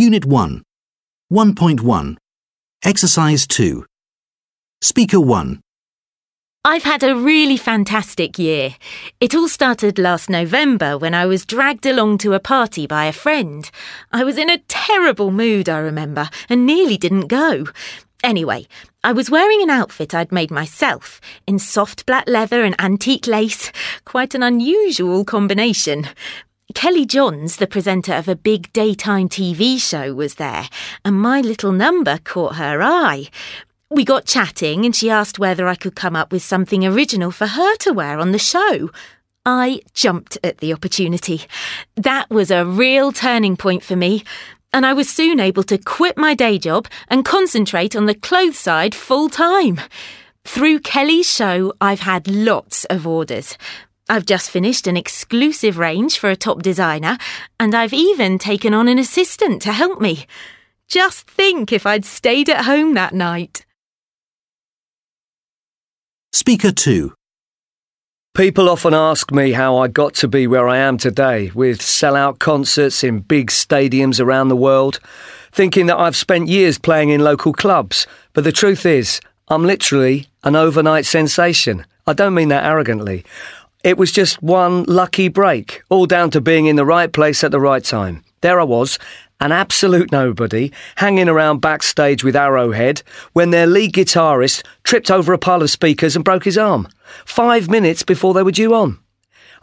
Unit 1. 1.1. Exercise 2. Speaker 1. I've had a really fantastic year. It all started last November when I was dragged along to a party by a friend. I was in a terrible mood, I remember, and nearly didn't go. Anyway, I was wearing an outfit I'd made myself in soft black leather and antique lace. Quite an unusual combination. Kelly Johns, the presenter of a big daytime TV show, was there, and my little number caught her eye. We got chatting and she asked whether I could come up with something original for her to wear on the show. I jumped at the opportunity. That was a real turning point for me, and I was soon able to quit my day job and concentrate on the clothes side full time. Through Kelly's show, I've had lots of orders. I've just finished an exclusive range for a top designer, and I've even taken on an assistant to help me. Just think if I'd stayed at home that night. Speaker 2. People often ask me how I got to be where I am today, with sell-out concerts in big stadiums around the world, thinking that I've spent years playing in local clubs. But the truth is, I'm literally an overnight sensation. I don't mean that arrogantly. It was just one lucky break, all down to being in the right place at the right time. There I was, an absolute nobody, hanging around backstage with Arrowhead when their lead guitarist tripped over a pile of speakers and broke his arm, five minutes before they were due on.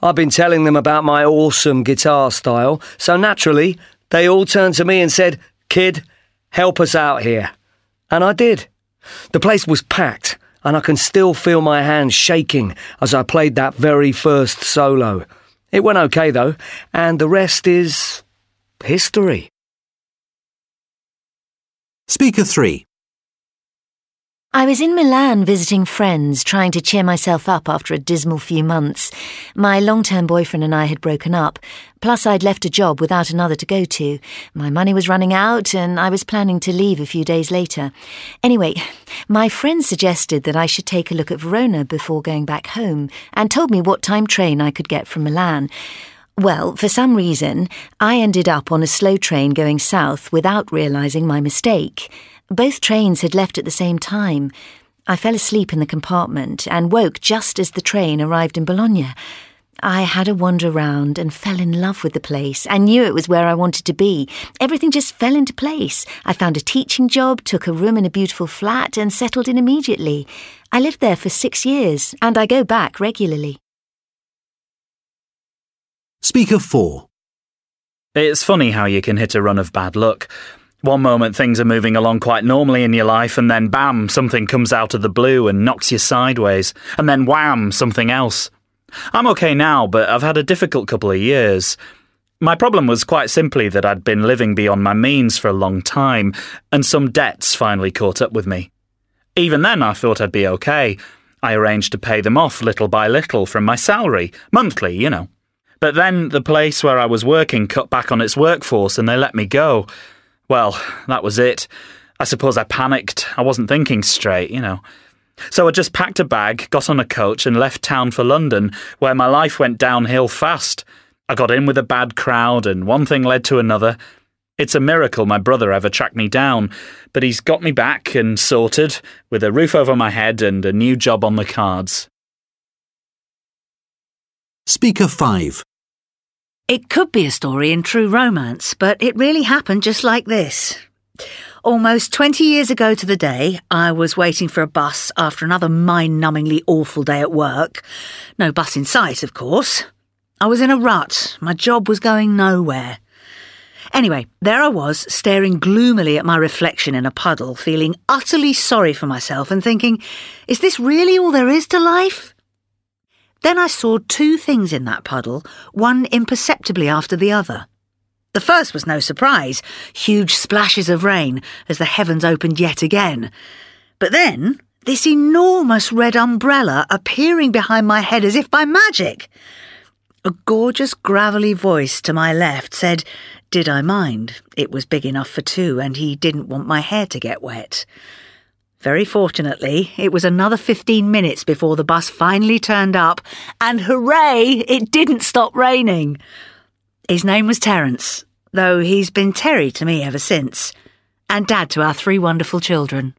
I've been telling them about my awesome guitar style, so naturally, they all turned to me and said, Kid, help us out here. And I did. The place was packed, and I can still feel my hands shaking as I played that very first solo. It went okay, though, and the rest is history. Speaker 3. I was in Milan visiting friends, trying to cheer myself up after a dismal few months. My long term boyfriend and I had broken up, plus, I'd left a job without another to go to. My money was running out, and I was planning to leave a few days later. Anyway, my friend suggested that I should take a look at Verona before going back home, and told me what time train I could get from Milan. Well, for some reason, I ended up on a slow train going south without realising my mistake. Both trains had left at the same time. I fell asleep in the compartment and woke just as the train arrived in Bologna. I had a wander round and fell in love with the place and knew it was where I wanted to be. Everything just fell into place. I found a teaching job, took a room in a beautiful flat, and settled in immediately. I lived there for six years, and I go back regularly. Speaker 4. It's funny how you can hit a run of bad luck. One moment things are moving along quite normally in your life, and then bam, something comes out of the blue and knocks you sideways, and then wham, something else. I'm okay now, but I've had a difficult couple of years. My problem was quite simply that I'd been living beyond my means for a long time, and some debts finally caught up with me. Even then, I thought I'd be okay. I arranged to pay them off little by little from my salary, monthly, you know. But then the place where I was working cut back on its workforce and they let me go. Well, that was it. I suppose I panicked. I wasn't thinking straight, you know. So I just packed a bag, got on a coach, and left town for London, where my life went downhill fast. I got in with a bad crowd, and one thing led to another. It's a miracle my brother ever tracked me down, but he's got me back and sorted, with a roof over my head and a new job on the cards. Speaker 5. It could be a story in true romance, but it really happened just like this. Almost 20 years ago to the day, I was waiting for a bus after another mind numbingly awful day at work. No bus in sight, of course. I was in a rut. My job was going nowhere. Anyway, there I was, staring gloomily at my reflection in a puddle, feeling utterly sorry for myself and thinking, is this really all there is to life? Then I saw two things in that puddle, one imperceptibly after the other. The first was no surprise huge splashes of rain as the heavens opened yet again. But then, this enormous red umbrella appearing behind my head as if by magic. A gorgeous gravelly voice to my left said, Did I mind? It was big enough for two, and he didn't want my hair to get wet. Very fortunately, it was another 15 minutes before the bus finally turned up, and hooray, it didn't stop raining. His name was Terence, though he's been Terry to me ever since, and dad to our three wonderful children.